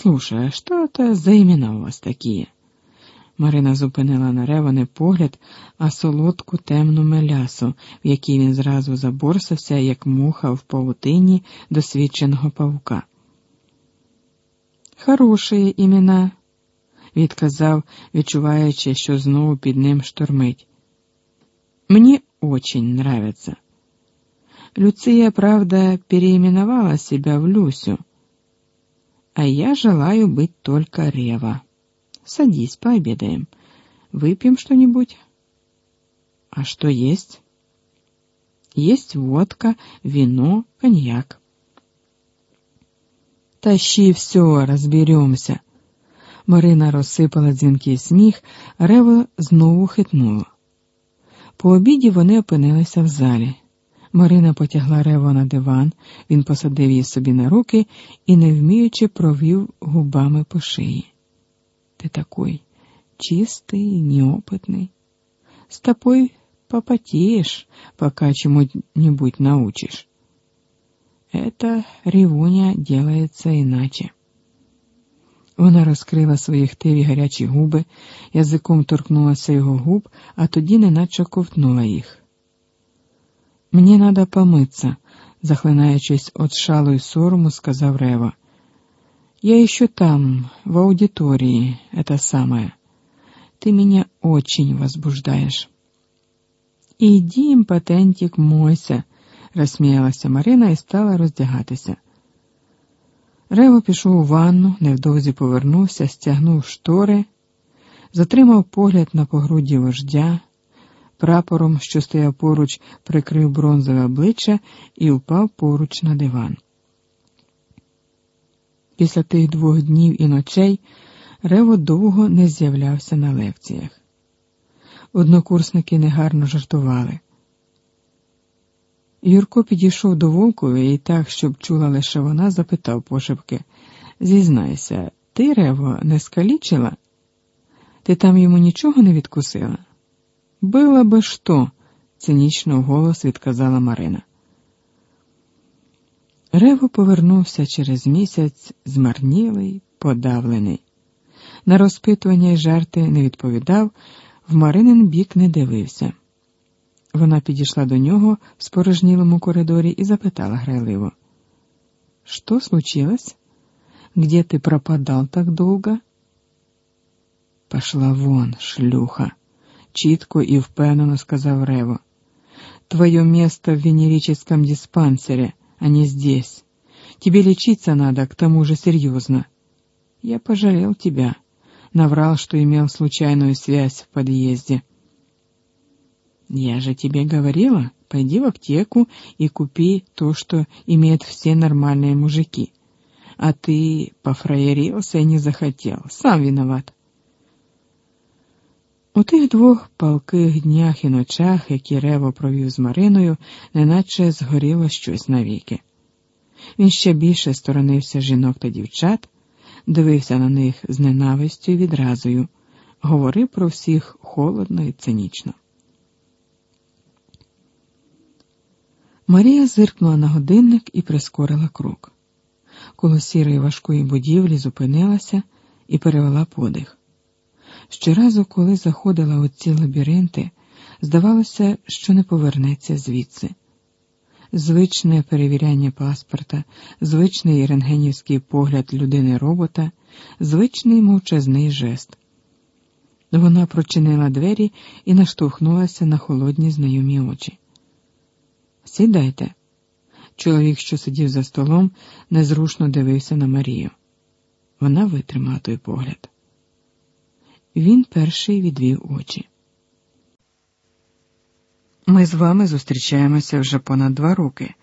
Слушай, а что это за имена у вас такі? Марина зупинила на реване погляд, а солодку темну мелясу, в якій він зразу заборсався, як муха в павутині досвідченого павука. Хороші імена, відказав, відчуваючи, що знову під ним штормить. Мені очень нравится. Люция, правда, переименовала себя в Люсю, а я желаю быть только Рева. Садись, пообедаем. Выпьем что-нибудь? А что есть? Есть водка, вино, коньяк. Тащи все, розберемося. Марина розсипала дзвінкий сміх, Рева знову хитнула. По обіді вони опинилися в залі. Марина потягла Рево на диван, він посадив її собі на руки і, не вміючи, провів губами по шиї. Ты такой чистый, неопытный. С тобой попотеешь, пока чему-нибудь научишь. Это ревуня делается иначе. Вона розкрила свої хтиві гарячі губи, язиком торкнулася його губ, а тоді неначе ковтнула їх. Мені надо помиться, захлинаючись от шалу й сорому, сказав Рева. Я еще там, в аудитории, это самое. Ты меня очень возбуждаешь. Іди, імпотентик, мойся, розсміялася Марина і стала роздягатися. Рево пішов у ванну, невдовзі повернувся, стягнув штори, затримав погляд на погруді вождя, прапором, що стояв поруч, прикрив бронзове обличчя і впав поруч на диван. Після тих двох днів і ночей Рево довго не з'являвся на лекціях. Однокурсники негарно жартували. Юрко підійшов до Волкової і так, щоб чула лише вона, запитав пошепки Зізнайся, ти, Рево, не скалічила? Ти там йому нічого не відкусила? Била би що, цинічно вголос відказала Марина. Рево повернувся через місяць, змарнілий, подавлений. На розпитування й жарти не відповідав, в Маринин бік не дивився. Вона підійшла до нього в спорожнілому коридорі і запитала грайливо: Що случилось? Где ты пропадал так долго? Пошла вон, шлюха, чітко і впевнено сказав Рево. Твое место в венерическом диспансере а не здесь. Тебе лечиться надо, к тому же серьезно. Я пожалел тебя. Наврал, что имел случайную связь в подъезде. Я же тебе говорила, пойди в аптеку и купи то, что имеют все нормальные мужики. А ты пофраерился и не захотел. Сам виноват. У тих двох палких днях і ночах, які Рево провів з Мариною, неначе згоріло щось навіки. Він ще більше сторонився жінок та дівчат, дивився на них з ненавистю і відразою, говорив про всіх холодно і цинічно. Марія зиркнула на годинник і прискорила крок. Коло сірої важкої будівлі зупинилася і перевела подих. Щоразу, коли заходила у ці лабіринти, здавалося, що не повернеться звідси. Звичне перевіряння паспорта, звичний рентгенівський погляд людини робота, звичний мовчазний жест. Вона прочинила двері і наштовхнулася на холодні знайомі очі. Сідайте. Чоловік, що сидів за столом, незрушно дивився на Марію. Вона витримала той погляд. Він перший відвів очі. Ми з вами зустрічаємося вже понад два роки,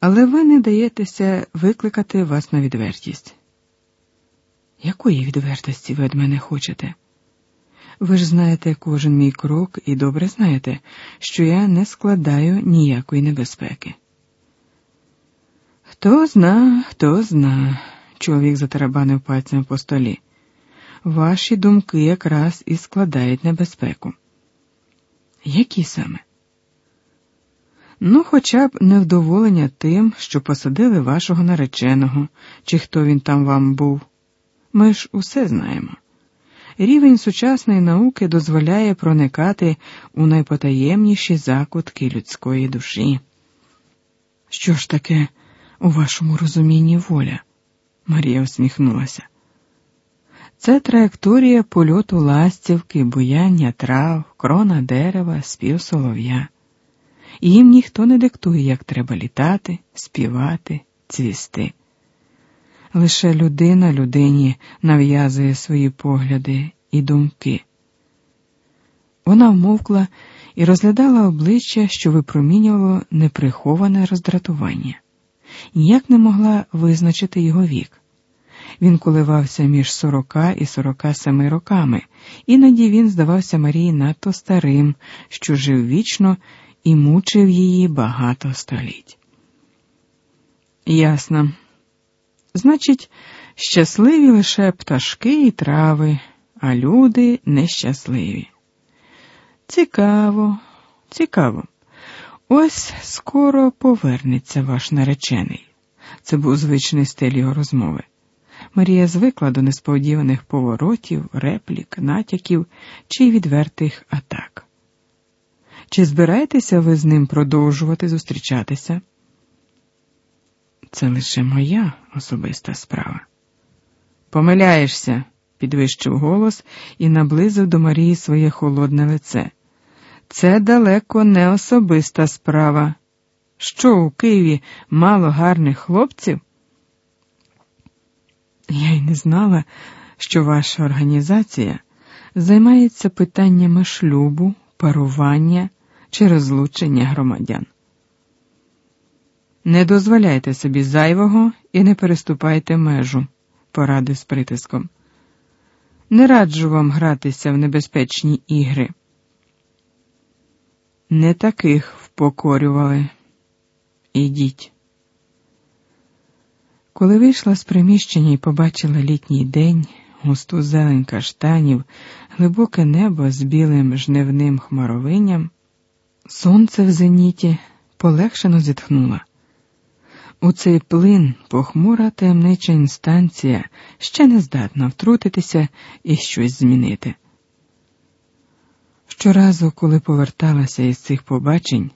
але ви не даєтеся викликати вас на відвертість. Якої відвертості ви від мене хочете? Ви ж знаєте кожен мій крок і добре знаєте, що я не складаю ніякої небезпеки. Хто зна, хто зна, чоловік затарабанив пальцем по столі ваші думки якраз і складають небезпеку. Які саме? Ну, хоча б невдоволення тим, що посадили вашого нареченого, чи хто він там вам був. Ми ж усе знаємо. Рівень сучасної науки дозволяє проникати у найпотаємніші закутки людської душі. Що ж таке у вашому розумінні воля? Марія усміхнулася. Це траєкторія польоту ластівки, буяння трав, крона дерева, спів солов'я. Їм ніхто не диктує, як треба літати, співати, цвісти. Лише людина людині нав'язує свої погляди і думки. Вона вмовкла і розглядала обличчя, що випромінювало неприховане роздратування, ніяк не могла визначити його вік. Він коливався між сорока і сорока семи роками, іноді він здавався Марії надто старим, що жив вічно і мучив її багато століть. Ясно. Значить, щасливі лише пташки і трави, а люди нещасливі. Цікаво, цікаво. Ось скоро повернеться ваш наречений. Це був звичний стиль його розмови. Марія звикла до несподіваних поворотів, реплік, натяків чи відвертих атак. Чи збираєтеся ви з ним продовжувати зустрічатися? Це лише моя особиста справа. Помиляєшся, підвищив голос і наблизив до Марії своє холодне лице. Це далеко не особиста справа. Що у Києві мало гарних хлопців? Я й не знала, що ваша організація займається питаннями шлюбу, парування чи розлучення громадян. Не дозволяйте собі зайвого і не переступайте межу, порадив з притиском. Не раджу вам гратися в небезпечні ігри. Не таких впокорювали. Ідіть. Коли вийшла з приміщення і побачила літній день, густу зелень каштанів, глибоке небо з білим жневним хмаровинням, сонце в зеніті полегшено зітхнула. У цей плин похмура таємнича інстанція ще не здатна втрутитися і щось змінити. Щоразу, коли поверталася із цих побачень,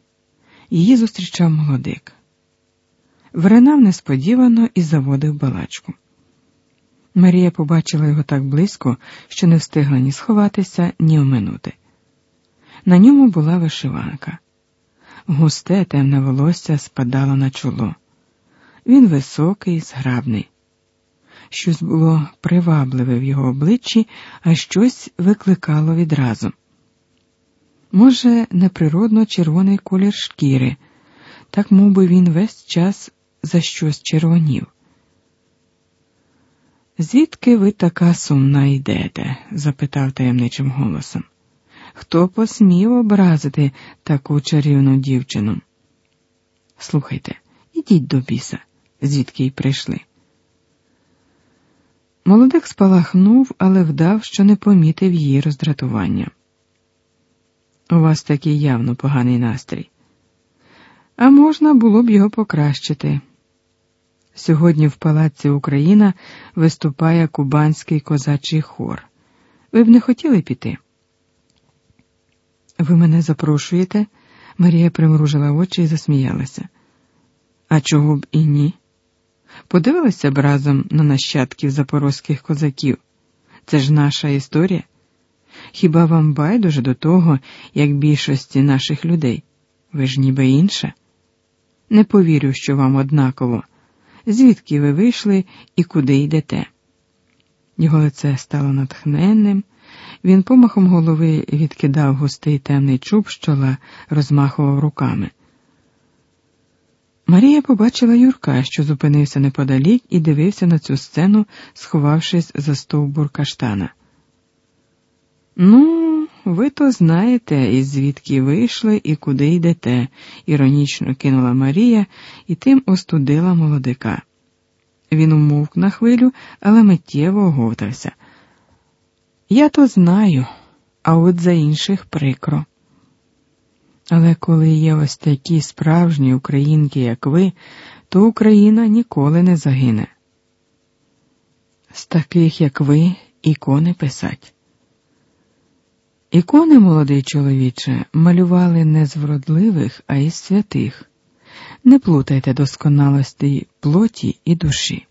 її зустрічав молодик. Вринав несподівано і заводив балачку. Марія побачила його так близько, що не встигла ні сховатися, ні оминути. На ньому була вишиванка. Густе темне волосся спадало на чоло. Він високий, зграбний. Щось було привабливе в його обличчі, а щось викликало відразу. Може, неприродно червоний колір шкіри, так мов би він весь час за щось червонів. Звідки ви така сумна йдете? запитав таємничим голосом. Хто посмів образити таку чарівну дівчину? Слухайте, ідіть до біса звідки й прийшли. Молодик спалахнув, але вдав, що не помітив її роздратування. У вас такий явно поганий настрій. А можна було б його покращити. Сьогодні в Палаці Україна виступає кубанський козачий хор. Ви б не хотіли піти? Ви мене запрошуєте? Марія примружила очі і засміялася. А чого б і ні? Подивилися б разом на нащадків запорозьких козаків. Це ж наша історія. Хіба вам байдуже до того, як більшості наших людей? Ви ж ніби інша? Не повірю, що вам однаково, звідки ви вийшли і куди йдете. Його лице стало натхненним, він помахом голови відкидав густий темний чуб з чола, розмахував руками. Марія побачила Юрка, що зупинився неподалік і дивився на цю сцену, сховавшись за стовбур каштана. Ну, ви то знаєте, із звідки вийшли і куди йдете, іронічно кинула Марія і тим остудила молодика. Він умовк на хвилю, але миттєво оговтався. Я то знаю, а от за інших прикро. Але коли є ось такі справжні українки, як ви, то Україна ніколи не загине. З таких, як ви, ікони писать. Ікони, молодий чоловіче, малювали не з вродливих, а із святих. Не плутайте досконалості плоті і душі.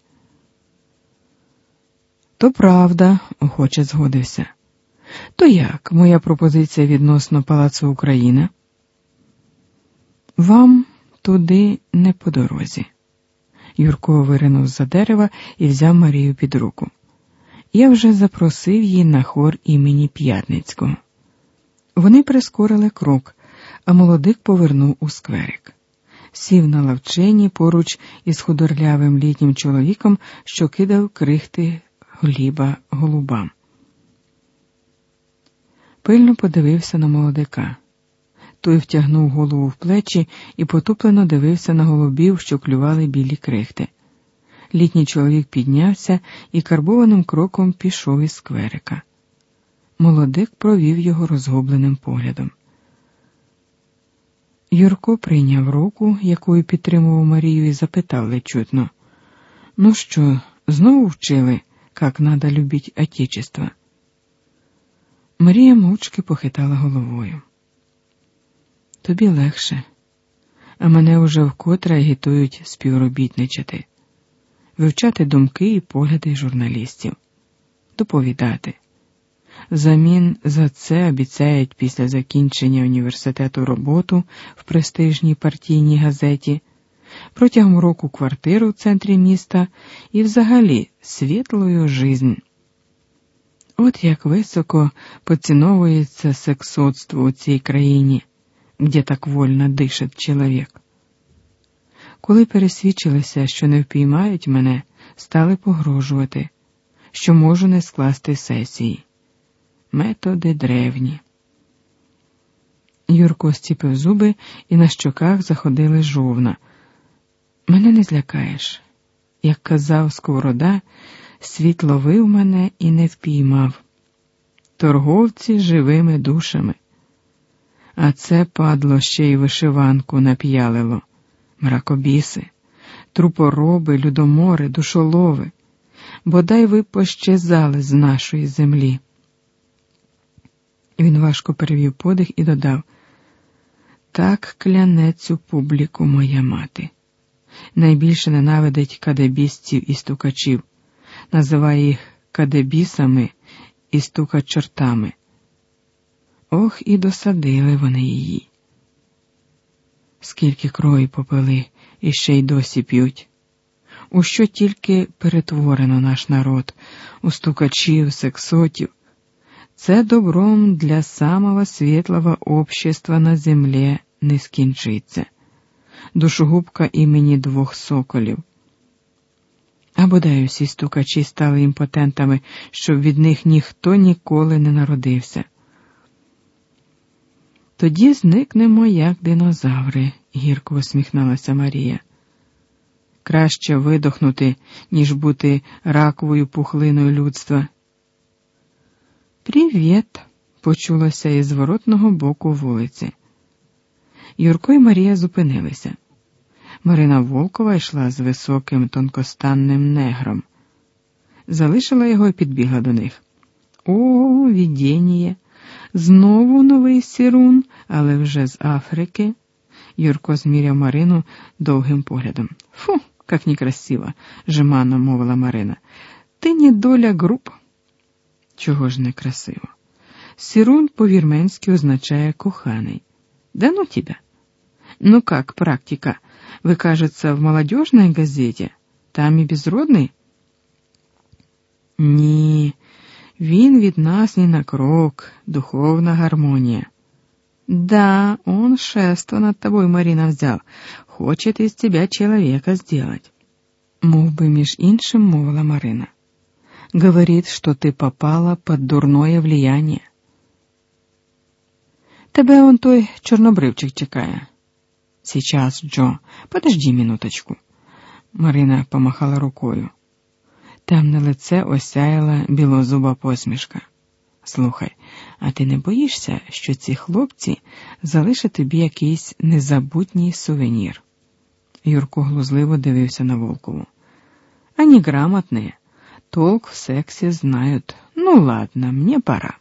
То правда, охоче згодився. То як моя пропозиція відносно Палацу Україна? Вам туди не по дорозі. Юрко виринув за дерева і взяв Марію під руку. Я вже запросив її на хор імені П'ятницького. Вони прискорили крок, а молодик повернув у скверик. Сів на лавчині поруч із худорлявим літнім чоловіком, що кидав крихти хліба голубам. Пильно подивився на молодика. Той втягнув голову в плечі і потуплено дивився на голубів, що клювали білі крихти. Літній чоловік піднявся і карбованим кроком пішов із скверика. Молодик провів його розгубленим поглядом. Юрко прийняв руку, якою підтримував Марію, і запитав лечутно: Ну що, знову вчили, як надо любить Отечество? Марія мовчки похитала головою. Тобі легше, а мене уже вкотре агітують співробітничати, вивчати думки і погляди журналістів, доповідати. Взамін за це обіцяють після закінчення університету роботу в престижній партійній газеті, протягом року квартиру в центрі міста і взагалі світлою жизнь. От як високо поціновується сексотство у цій країні, де так вольно дишить чоловік. Коли пересвідчилися, що не впіймають мене, стали погрожувати, що можу не скласти сесії. Методи древні. Юрко стіпив зуби і на щоках заходили жовна. Мене не злякаєш. Як казав Сковорода, світ ловив мене і не впіймав. Торговці живими душами. А це падло ще й вишиванку нап'ялило, мракобіси, трупороби, людомори, душолови, бодай ви пощезали з нашої землі. Він важко перевів подих і додав так кляне цю публіку моя мати. Найбільше ненавидить кадебістів і стукачів, називає їх кадебісами і стукачортами. Ох, і досадили вони її. Скільки крові попили і ще й досі п'ють. У що тільки перетворено наш народ, у стукачів, сексотів, це добром для самого світлого общества на землі не скінчиться. Душогубка імені двох соколів. А бодай усі стукачі стали імпотентами, щоб від них ніхто ніколи не народився. Тоді зникнемо, як динозаври, гірко усміхнулася Марія. Краще видохнути, ніж бути раковою пухлиною людства. Привіт, почулося із зворотного боку вулиці. Юрко і Марія зупинилися. Марина Волкова йшла з високим тонкостанним негром. Залишила його і підбігла до них. О, віддєніє! Знову новий сірун, але вже з Африки. Юрко зміряв Марину довгим поглядом. Фу, як некрасиво, жеманно мовила Марина. Ти не доля груп. Чого ж некрасиво? Сірун по-вірменськи означає коханий. Да ну тебя. Ну как, практика? Вы, кажется, в молодежной газете? Там і безродний? Ні, він від нас ні на крок, духовна гармонія. Да, он шество над тобой, Марина, взял. Хочет из тебя человека сделать. Мов би між іншим мовила Марина. Говорит, что ты попала под дурное влияние. Тебе он той чорнобривчик чекає. Сейчас, Джо, подожди минуточку. Марина помахала рукою. Темне лице осяяла білозуба посмішка. Слухай, а ти не боїшся, що ці хлопці залишать тобі якийсь незабутній сувенір? Юрко глузливо дивився на Волкову. Ані грамотні, толк в сексе знают. Ну ладно, мне пора.